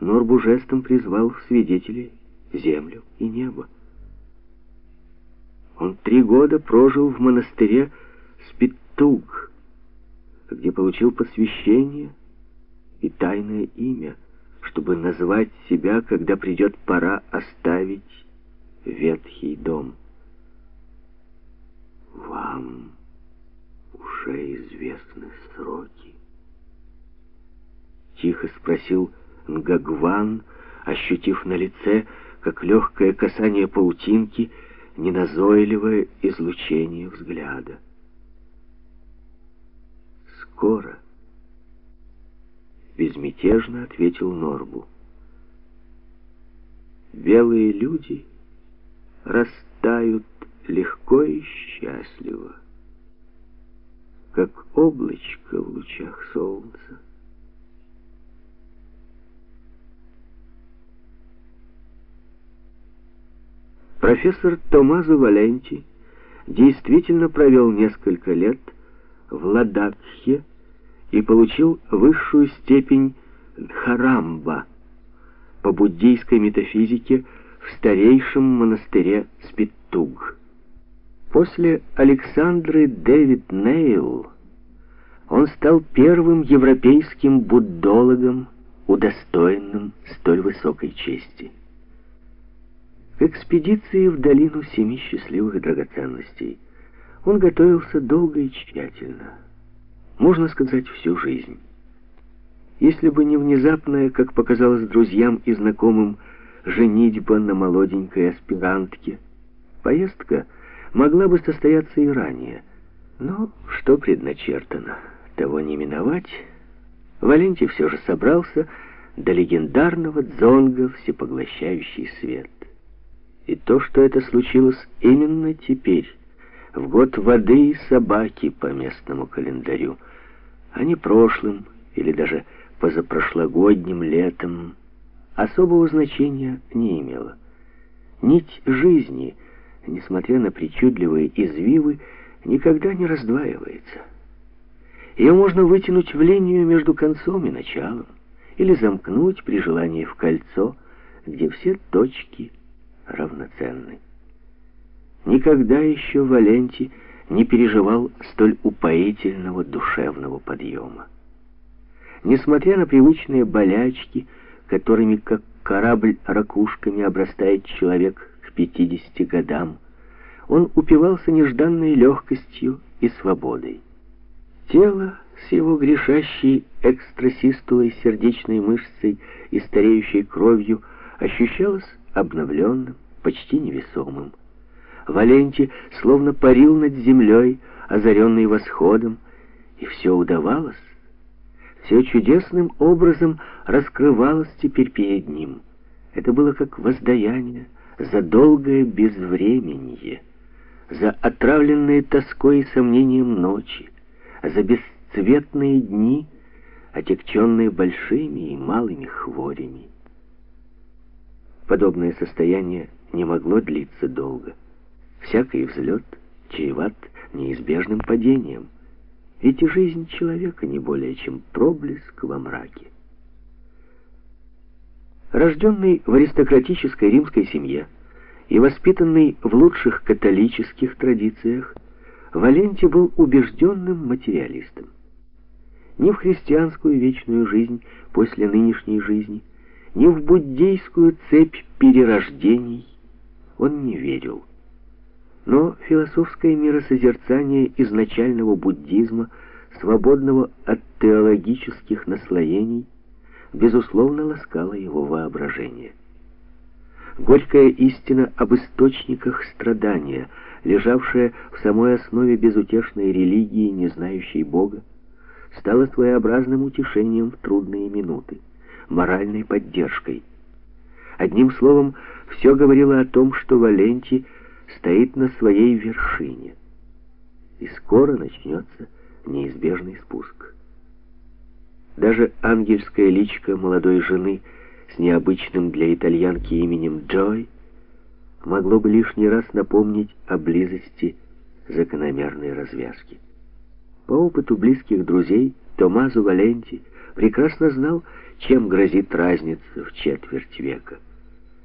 Норбу жестом призвал в свидетели землю и небо. Он три года прожил в монастыре Спиттуг, где получил посвящение и тайное имя, чтобы назвать себя, когда придет пора оставить ветхий дом. Вам уже известны сроки? Тихо спросил Нгагван, ощутив на лице, как легкое касание паутинки, неназойливое излучение взгляда. «Скоро», — безмятежно ответил Норбу. «Белые люди растают легко и счастливо, как облачко в лучах солнца. Профессор Томазо Валенти действительно провел несколько лет в Ладакхе и получил высшую степень Дхарамба по буддийской метафизике в старейшем монастыре Спиттуг. После Александры Дэвид Нейл он стал первым европейским буддологом, удостоенным столь высокой чести. К экспедиции в долину семи счастливых драгоценностей он готовился долго и тщательно, можно сказать, всю жизнь. Если бы не внезапная, как показалось друзьям и знакомым, женитьба на молоденькой аспирантке, поездка могла бы состояться и ранее. Но что предначертано, того не миновать. Валентий все же собрался до легендарного дзонга «Всепоглощающий свет». И то, что это случилось именно теперь, в год воды и собаки по местному календарю, а не прошлым или даже позапрошлогодним летом, особого значения не имело. Нить жизни, несмотря на причудливые извивы, никогда не раздваивается. Ее можно вытянуть в линию между концом и началом, или замкнуть при желании в кольцо, где все точки равноценны. Никогда еще Валенти не переживал столь упоительного душевного подъема. Несмотря на привычные болячки, которыми, как корабль ракушками, обрастает человек к 50 годам, он упивался нежданной легкостью и свободой. Тело с его грешащей экстрасистулой сердечной мышцей и стареющей кровью ощущалось обновленным, почти невесомым. Валенти словно парил над землей, озаренный восходом, и все удавалось. Все чудесным образом раскрывалось теперь перед ним. Это было как воздаяние за долгое безвременье, за отравленные тоской и сомнением ночи, за бесцветные дни, отягченные большими и малыми хворями. Подобное состояние не могло длиться долго. Всякий взлет чреват неизбежным падением. Ведь и жизнь человека не более чем проблеск во мраке. Рожденный в аристократической римской семье и воспитанный в лучших католических традициях, Валенти был убежденным материалистом. Ни в христианскую вечную жизнь после нынешней жизни – ни в буддийскую цепь перерождений он не верил. Но философское миросозерцание изначального буддизма, свободного от теологических наслоений, безусловно ласкало его воображение. Горькая истина об источниках страдания, лежавшая в самой основе безутешной религии, не знающей Бога, стала своеобразным утешением в трудные минуты моральной поддержкой. Одним словом, все говорило о том, что Валенти стоит на своей вершине. И скоро начнется неизбежный спуск. Даже ангельская личка молодой жены с необычным для итальянки именем Джой могло бы лишний раз напомнить о близости закономерной развязки. По опыту близких друзей Томазо Валенти прекрасно знал, чем грозит разница в четверть века.